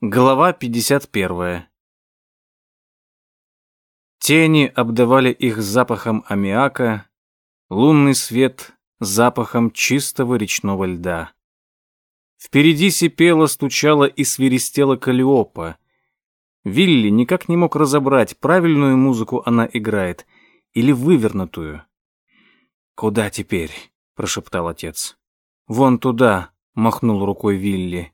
Глава 51. Тени обдавали их запахом аммиака, лунный свет — запахом чистого речного льда. Впереди сипела, стучала и свиристела Калиопа. Вилли никак не мог разобрать, правильную музыку она играет или вывернутую. «Куда теперь?» — прошептал отец. «Вон туда», — махнул рукой Вилли.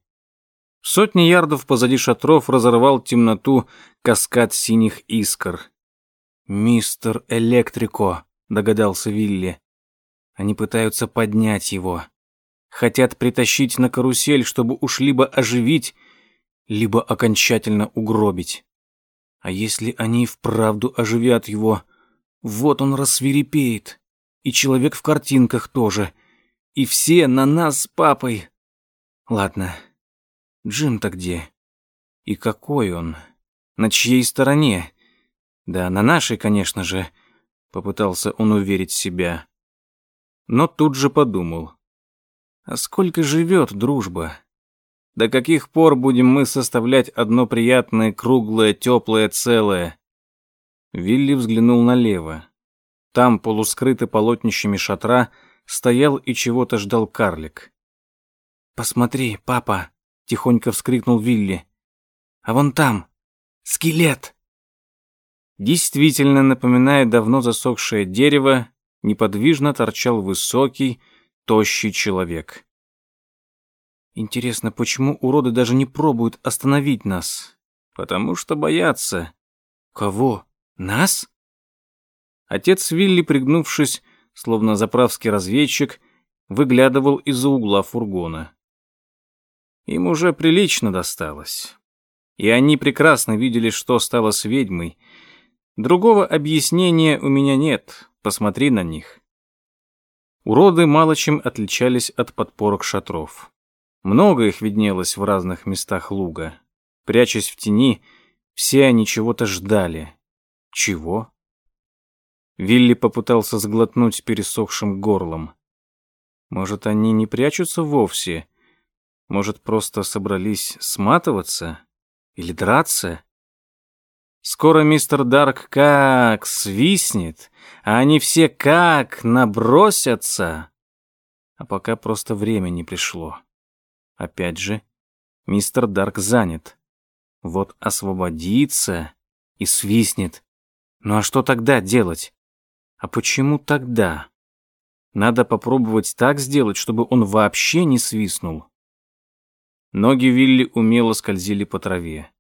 Сотни ярдов позади шатров разорвал темноту каскад синих искр. «Мистер Электрико», — догадался Вилли. «Они пытаются поднять его. Хотят притащить на карусель, чтобы уж либо оживить, либо окончательно угробить. А если они вправду оживят его, вот он рассвирепеет. И человек в картинках тоже. И все на нас с папой. Ладно, Джим-то где? И какой он? На чьей стороне? Да, на нашей, конечно же, попытался он уверить себя. Но тут же подумал. А сколько живет дружба? До каких пор будем мы составлять одно приятное, круглое, теплое целое? Вилли взглянул налево. Там, полускрытый полотнищами шатра, стоял и чего-то ждал карлик. «Посмотри, папа!» Тихонько вскрикнул Вилли. А вон там скелет. Действительно, напоминая давно засохшее дерево, неподвижно торчал высокий, тощий человек. Интересно, почему уроды даже не пробуют остановить нас? Потому что боятся. Кого? Нас? Отец Вилли, пригнувшись, словно заправский разведчик, выглядывал из-за угла фургона. Им уже прилично досталось. И они прекрасно видели, что стало с ведьмой. Другого объяснения у меня нет. Посмотри на них. Уроды мало чем отличались от подпорок шатров. Много их виднелось в разных местах луга. Прячась в тени, все они чего-то ждали. Чего? Вилли попытался сглотнуть пересохшим горлом. Может, они не прячутся вовсе, может, просто собрались сматываться? Или драться? Скоро мистер Дарк как свистнет, а они все как набросятся. А пока просто время не пришло. Опять же, мистер Дарк занят. Вот освободится и свистнет. Ну а что тогда делать? А почему тогда? Надо попробовать так сделать, чтобы он вообще не свистнул. Ноги Вилли умело скользили по траве.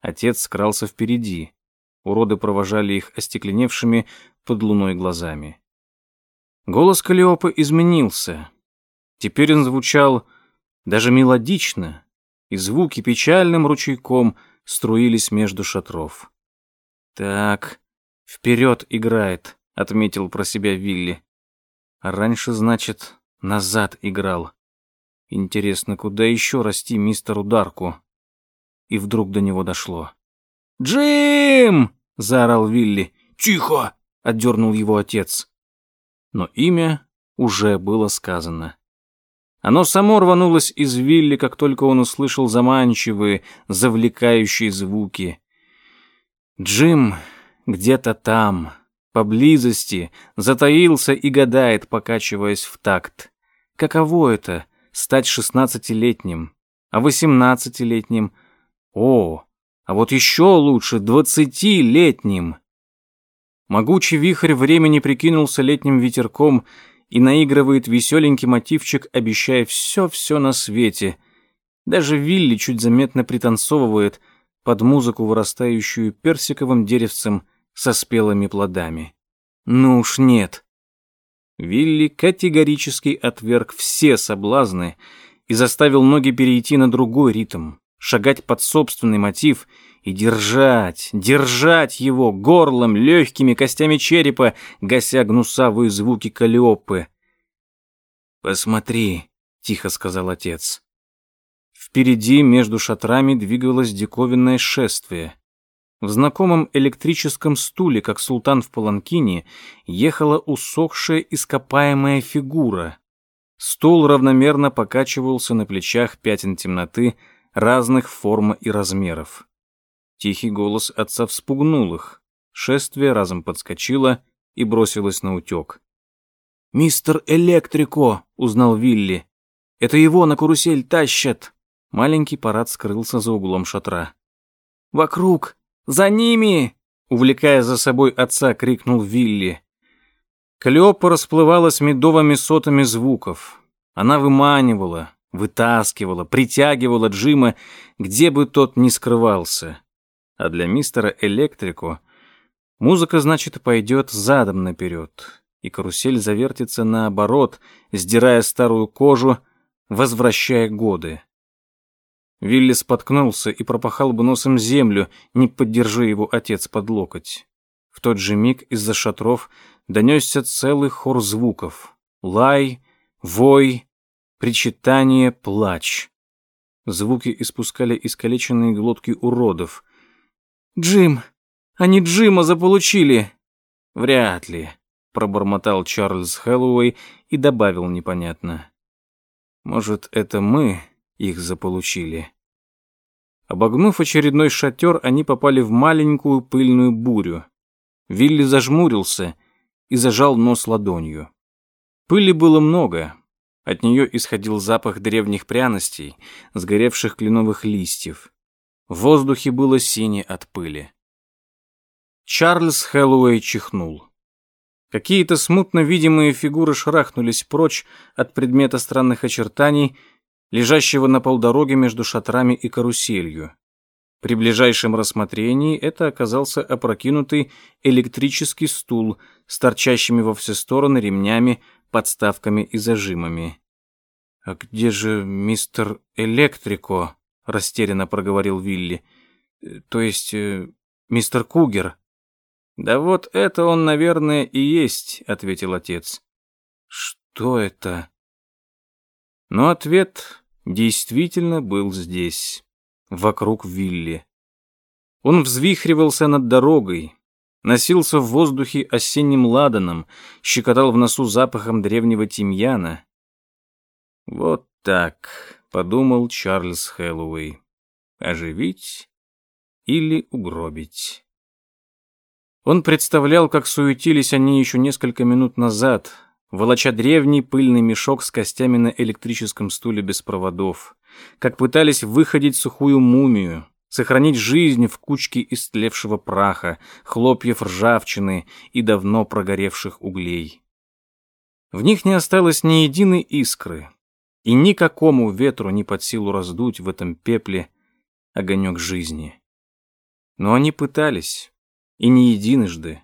Отец скрался впереди. Уроды провожали их остекленевшими под луной глазами. Голос Калиопы изменился. Теперь он звучал даже мелодично, и звуки печальным ручейком струились между шатров. «Так, вперед играет», — отметил про себя Вилли. А раньше, значит, назад играл. Интересно, куда еще расти мистеру Дарку? И вдруг до него дошло. «Джим!» — заорал Вилли. «Тихо!» — отдернул его отец. Но имя уже было сказано. Оно само рванулось из Вилли, как только он услышал заманчивые, завлекающие звуки. Джим где-то там, поблизости, затаился и гадает, покачиваясь в такт. Каково это стать шестнадцатилетним, а восемнадцатилетним, о, а вот еще лучше двадцатилетним. Могучий вихрь времени прикинулся летним ветерком и наигрывает веселенький мотивчик, обещая все-все на свете. Даже Вилли чуть заметно пританцовывает под музыку, вырастающую персиковым деревцем со спелыми плодами. Ну уж нет. Вилли категорически отверг все соблазны и заставил ноги перейти на другой ритм, шагать под собственный мотив и держать, держать его горлом, легкими костями черепа, гася гнусавые звуки калиопы. «Посмотри», — тихо сказал отец. Впереди между шатрами двигалось диковинное шествие. В знакомом электрическом стуле, как султан в паланкине, ехала усохшая ископаемая фигура. Стул равномерно покачивался на плечах пятен темноты, разных форм и размеров. Тихий голос отца вспугнул их. Шествие разом подскочило и бросилось на утек. «Мистер Электрико!» — узнал Вилли. «Это его на карусель тащат!» Маленький парад скрылся за углом шатра. «Вокруг! За ними!» Увлекая за собой отца, крикнул Вилли. Клёпа расплывалась медовыми сотами звуков. Она выманивала, вытаскивала, притягивала Джима, где бы тот ни скрывался. А для мистера Электрико музыка, значит, пойдет задом наперед, и карусель завертится наоборот, сдирая старую кожу, возвращая годы. Вилли споткнулся и пропахал бы носом землю, не поддержи его отец под локоть. В тот же миг из-за шатров донесся целый хор звуков. Лай, вой, причитание, плач. Звуки испускали искалеченные глотки уродов. «Джим! Они Джима заполучили!» «Вряд ли», — пробормотал Чарльз Хэллоуэй и добавил непонятно. «Может, это мы их заполучили?» Обогнув очередной шатер, они попали в маленькую пыльную бурю. Вилли зажмурился и зажал нос ладонью. Пыли было много. От нее исходил запах древних пряностей, сгоревших кленовых листьев. В воздухе было сине от пыли. Чарльз Хэллоуэй чихнул. Какие-то смутно видимые фигуры шарахнулись прочь от предмета странных очертаний, лежащего на полдороге между шатрами и каруселью. При ближайшем рассмотрении это оказался опрокинутый электрический стул с торчащими во все стороны ремнями, подставками и зажимами. «А где же мистер Электрико?» — растерянно проговорил Вилли. «Э, «То есть э, мистер Кугер?» «Да вот это он, наверное, и есть», — ответил отец. «Что это?» Но ответ действительно был здесь вокруг вилли. Он взвихривался над дорогой, носился в воздухе осенним ладаном, щекотал в носу запахом древнего тимьяна. «Вот так», — подумал Чарльз Хэллоуэй, — «оживить или угробить». Он представлял, как суетились они еще несколько минут назад, волоча древний пыльный мешок с костями на электрическом стуле без проводов как пытались выходить сухую мумию, сохранить жизнь в кучке истлевшего праха, хлопьев ржавчины и давно прогоревших углей. В них не осталось ни единой искры, и никакому ветру не под силу раздуть в этом пепле огонек жизни. Но они пытались, и не единожды.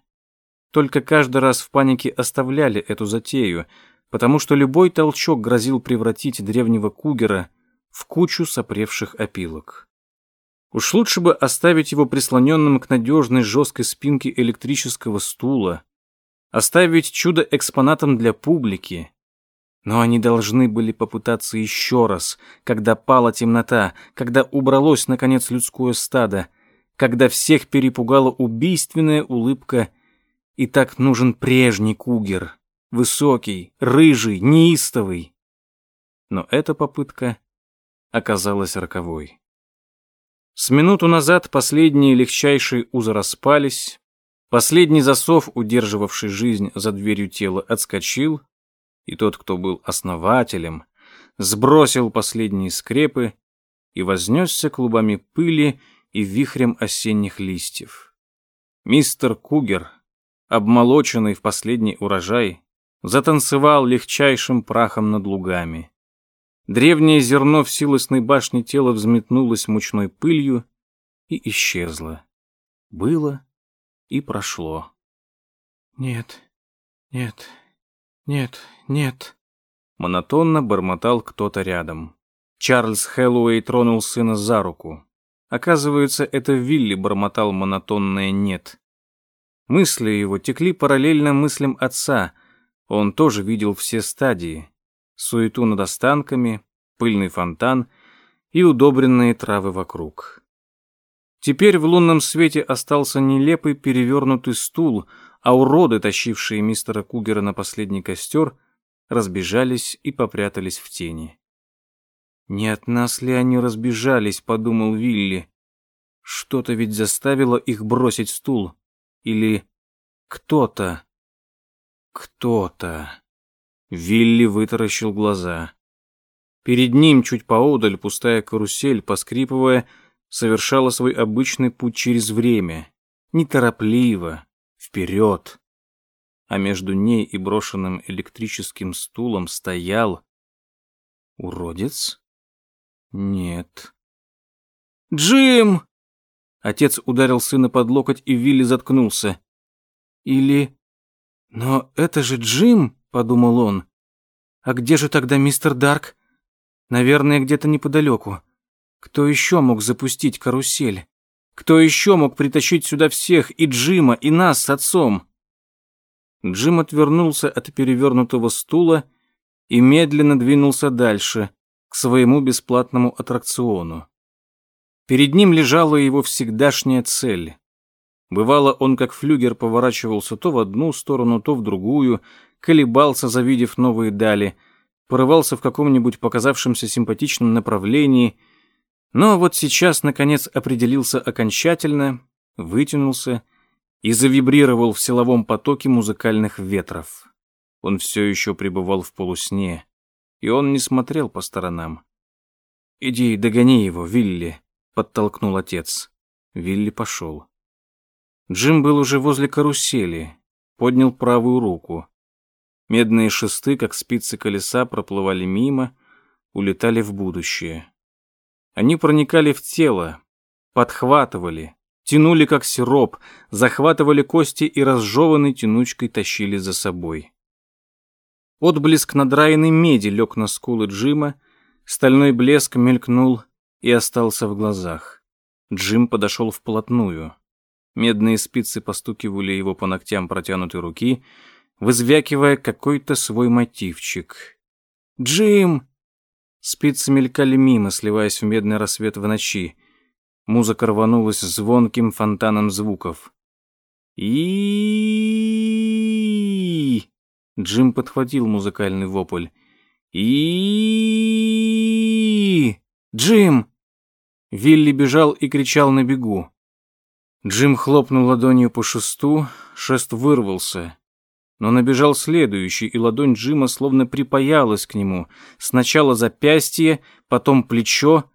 Только каждый раз в панике оставляли эту затею, потому что любой толчок грозил превратить древнего кугера в кучу сопревших опилок. Уж лучше бы оставить его прислоненным к надежной жесткой спинке электрического стула, оставить чудо экспонатом для публики. Но они должны были попытаться еще раз, когда пала темнота, когда убралось, наконец, людское стадо, когда всех перепугала убийственная улыбка, и так нужен прежний кугер, высокий, рыжий, неистовый. Но эта попытка оказалась роковой. С минуту назад последние легчайшие узы распались, последний засов, удерживавший жизнь за дверью тела, отскочил, и тот, кто был основателем, сбросил последние скрепы и вознесся клубами пыли и вихрем осенних листьев. Мистер Кугер, обмолоченный в последний урожай, затанцевал легчайшим прахом над лугами. Древнее зерно в силосной башне тела взметнулось мучной пылью и исчезло. Было и прошло. «Нет, нет, нет, нет», — монотонно бормотал кто-то рядом. Чарльз Хэллоуэй тронул сына за руку. Оказывается, это Вилли бормотал монотонное «нет». Мысли его текли параллельно мыслям отца. Он тоже видел все стадии суету над останками, пыльный фонтан и удобренные травы вокруг. Теперь в лунном свете остался нелепый перевернутый стул, а уроды, тащившие мистера Кугера на последний костер, разбежались и попрятались в тени. Не от нас ли они разбежались, подумал Вилли. Что-то ведь заставило их бросить стул. Или кто-то. Кто-то. Вилли вытаращил глаза. Перед ним, чуть поодаль, пустая карусель, поскрипывая, совершала свой обычный путь через время. Неторопливо, вперед. А между ней и брошенным электрическим стулом стоял... Уродец? Нет. «Джим!» Отец ударил сына под локоть, и Вилли заткнулся. «Или... Но это же Джим!» — подумал он. «А где же тогда мистер Дарк? Наверное, где-то неподалеку. Кто еще мог запустить карусель? Кто еще мог притащить сюда всех, и Джима, и нас с отцом?» Джим отвернулся от перевернутого стула и медленно двинулся дальше, к своему бесплатному аттракциону. Перед ним лежала его всегдашняя цель. Бывало, он как флюгер поворачивался то в одну сторону, то в другую, колебался, завидев новые дали, порывался в каком-нибудь показавшемся симпатичном направлении, но вот сейчас, наконец, определился окончательно, вытянулся и завибрировал в силовом потоке музыкальных ветров. Он все еще пребывал в полусне и он не смотрел по сторонам. «Иди догони его, Вилли», — подтолкнул отец. Вилли пошел. Джим был уже возле карусели, поднял правую руку. Медные шесты, как спицы колеса, проплывали мимо, улетали в будущее. Они проникали в тело, подхватывали, тянули как сироп, захватывали кости и разжеванной тянучкой тащили за собой. Отблеск надраенной меди лег на скулы Джима, стальной блеск мелькнул и остался в глазах. Джим подошел вплотную. Медные спицы постукивали его по ногтям протянутой руки, вызвякивая какой-то свой мотивчик. «Джим!» Спицы мелькали мимо, сливаясь в медный рассвет в ночи. Музыка рванулась звонким фонтаном звуков. и Джим подхватил музыкальный вопль. и Джим! Вилли бежал и кричал на бегу. Джим хлопнул ладонью по шесту, шест вырвался. Но набежал следующий, и ладонь Джима словно припаялась к нему. Сначала запястье, потом плечо,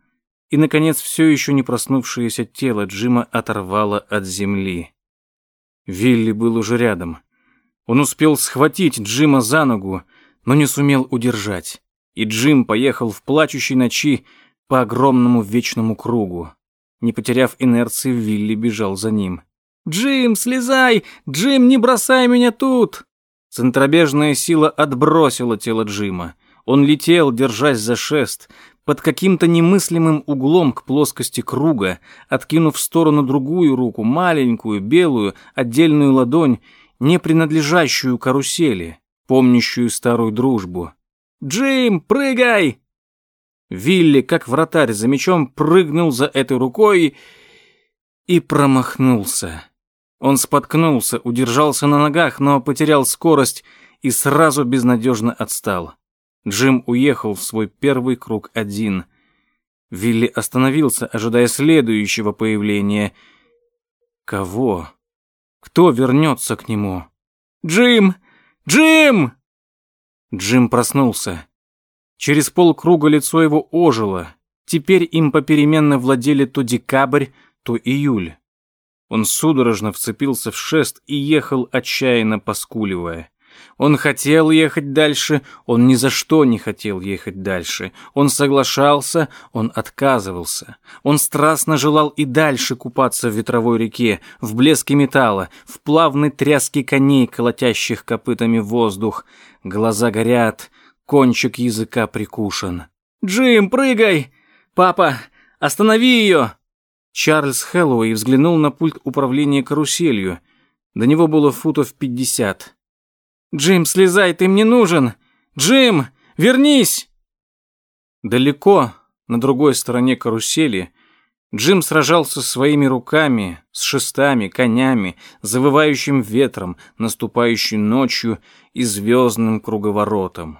и, наконец, все еще не проснувшееся тело Джима оторвало от земли. Вилли был уже рядом. Он успел схватить Джима за ногу, но не сумел удержать. И Джим поехал в плачущей ночи по огромному вечному кругу. Не потеряв инерции, Вилли бежал за ним. «Джим, слезай! Джим, не бросай меня тут!» Центробежная сила отбросила тело Джима. Он летел, держась за шест, под каким-то немыслимым углом к плоскости круга, откинув в сторону другую руку, маленькую, белую, отдельную ладонь, не принадлежащую карусели, помнящую старую дружбу. «Джим, прыгай!» Вилли, как вратарь за мечом, прыгнул за этой рукой и промахнулся. Он споткнулся, удержался на ногах, но потерял скорость и сразу безнадежно отстал. Джим уехал в свой первый круг один. Вилли остановился, ожидая следующего появления. Кого? Кто вернется к нему? «Джим! Джим!» Джим проснулся. Через полкруга лицо его ожило. Теперь им попеременно владели то декабрь, то июль. Он судорожно вцепился в шест и ехал, отчаянно поскуливая. Он хотел ехать дальше, он ни за что не хотел ехать дальше. Он соглашался, он отказывался. Он страстно желал и дальше купаться в ветровой реке, в блеске металла, в плавной тряске коней, колотящих копытами воздух. Глаза горят, кончик языка прикушен. «Джим, прыгай! Папа, останови ее!» Чарльз Хэллоуэй взглянул на пульт управления каруселью. До него было футов пятьдесят. «Джим, слезай, ты мне нужен! Джим, вернись!» Далеко, на другой стороне карусели, Джим сражался своими руками, с шестами, конями, завывающим ветром, наступающей ночью и звездным круговоротом.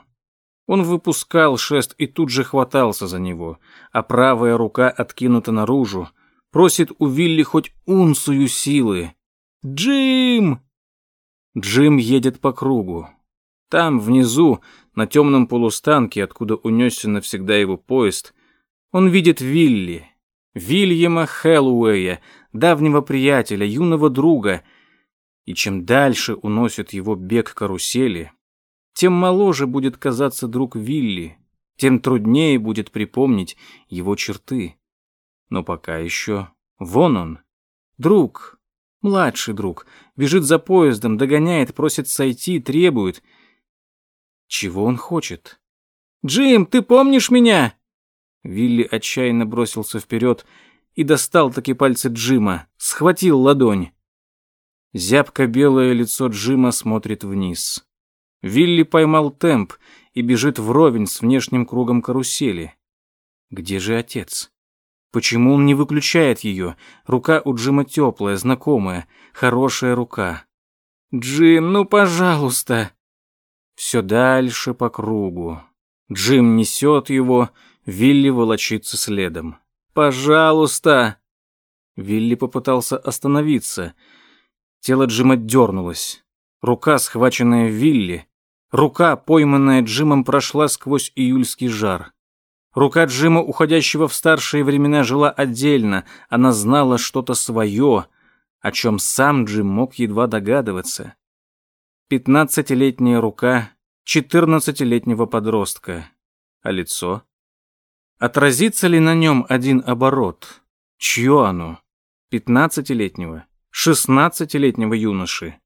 Он выпускал шест и тут же хватался за него, а правая рука откинута наружу, просит у Вилли хоть унцию силы. «Джим!» Джим едет по кругу. Там, внизу, на темном полустанке, откуда унесся навсегда его поезд, он видит Вилли, Вильяма Хэллоуэя, давнего приятеля, юного друга, и чем дальше уносит его бег карусели, тем моложе будет казаться друг Вилли, тем труднее будет припомнить его черты. Но пока еще вон он, друг, младший друг, бежит за поездом, догоняет, просит сойти, требует. Чего он хочет? «Джим, ты помнишь меня?» Вилли отчаянно бросился вперед и достал таки пальцы Джима, схватил ладонь. Зябко белое лицо Джима смотрит вниз. Вилли поймал темп и бежит вровень с внешним кругом карусели. Где же отец? Почему он не выключает ее? Рука у Джима теплая, знакомая, хорошая рука. «Джим, ну пожалуйста!» Все дальше по кругу. Джим несет его, Вилли волочится следом. «Пожалуйста!» Вилли попытался остановиться. Тело Джима дернулось. Рука, схваченная Вилли, рука, пойманная Джимом, прошла сквозь июльский жар. Рука Джима, уходящего в старшие времена, жила отдельно. Она знала что-то свое, о чем сам Джим мог едва догадываться. Пятнадцатилетняя рука четырнадцатилетнего подростка. А лицо? Отразится ли на нем один оборот? Чье оно? Пятнадцатилетнего? Шестнадцатилетнего юноши?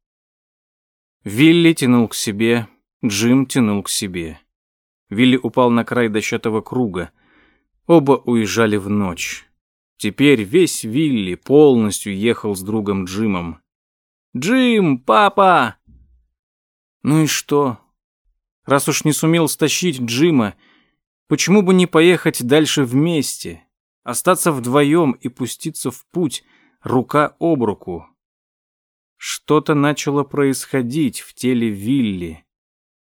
Вилли тянул к себе, Джим тянул к себе. Вилли упал на край дощатого круга. Оба уезжали в ночь. Теперь весь Вилли полностью ехал с другом Джимом. «Джим, папа!» Ну и что? Раз уж не сумел стащить Джима, Почему бы не поехать дальше вместе, остаться вдвоем и пуститься в путь рука об руку? Что-то начало происходить в теле Вилли.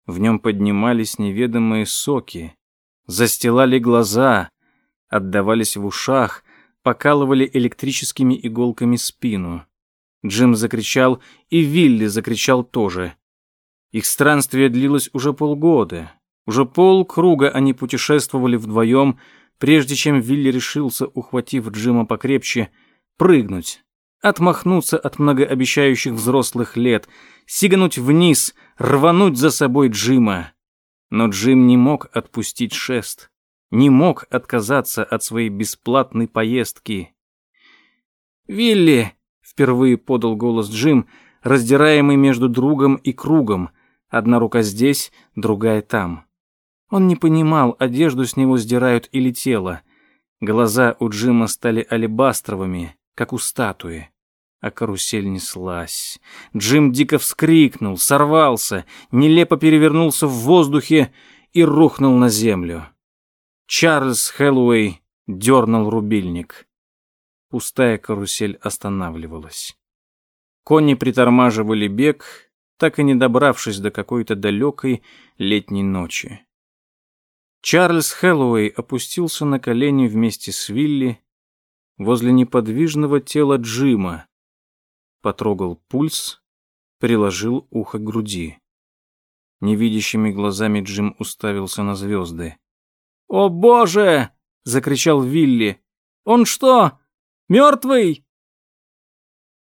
В нем поднимались неведомые соки, застилали глаза, отдавались в ушах, покалывали электрическими иголками спину. Джим закричал, и Вилли закричал тоже. Их странствие длилось уже полгода. Уже полкруга они путешествовали вдвоем, прежде чем Вилли решился, ухватив Джима покрепче, прыгнуть, отмахнуться от многообещающих взрослых лет, сигануть вниз, рвануть за собой Джима. Но Джим не мог отпустить шест, не мог отказаться от своей бесплатной поездки. «Вилли!» — впервые подал голос Джим, раздираемый между другом и кругом, одна рука здесь, другая там. Он не понимал, одежду с него сдирают или тело. Глаза у Джима стали алебастровыми, как у статуи. А карусель неслась. Джим дико вскрикнул, сорвался, нелепо перевернулся в воздухе и рухнул на землю. Чарльз Хэллоуэй дернул рубильник. Пустая карусель останавливалась. Кони притормаживали бег, так и не добравшись до какой-то далекой летней ночи. Чарльз Хэллоуэй опустился на колени вместе с Вилли возле неподвижного тела Джима, потрогал пульс, приложил ухо к груди. Невидящими глазами Джим уставился на звезды. «О, Боже!» — закричал Вилли. «Он что, мертвый?»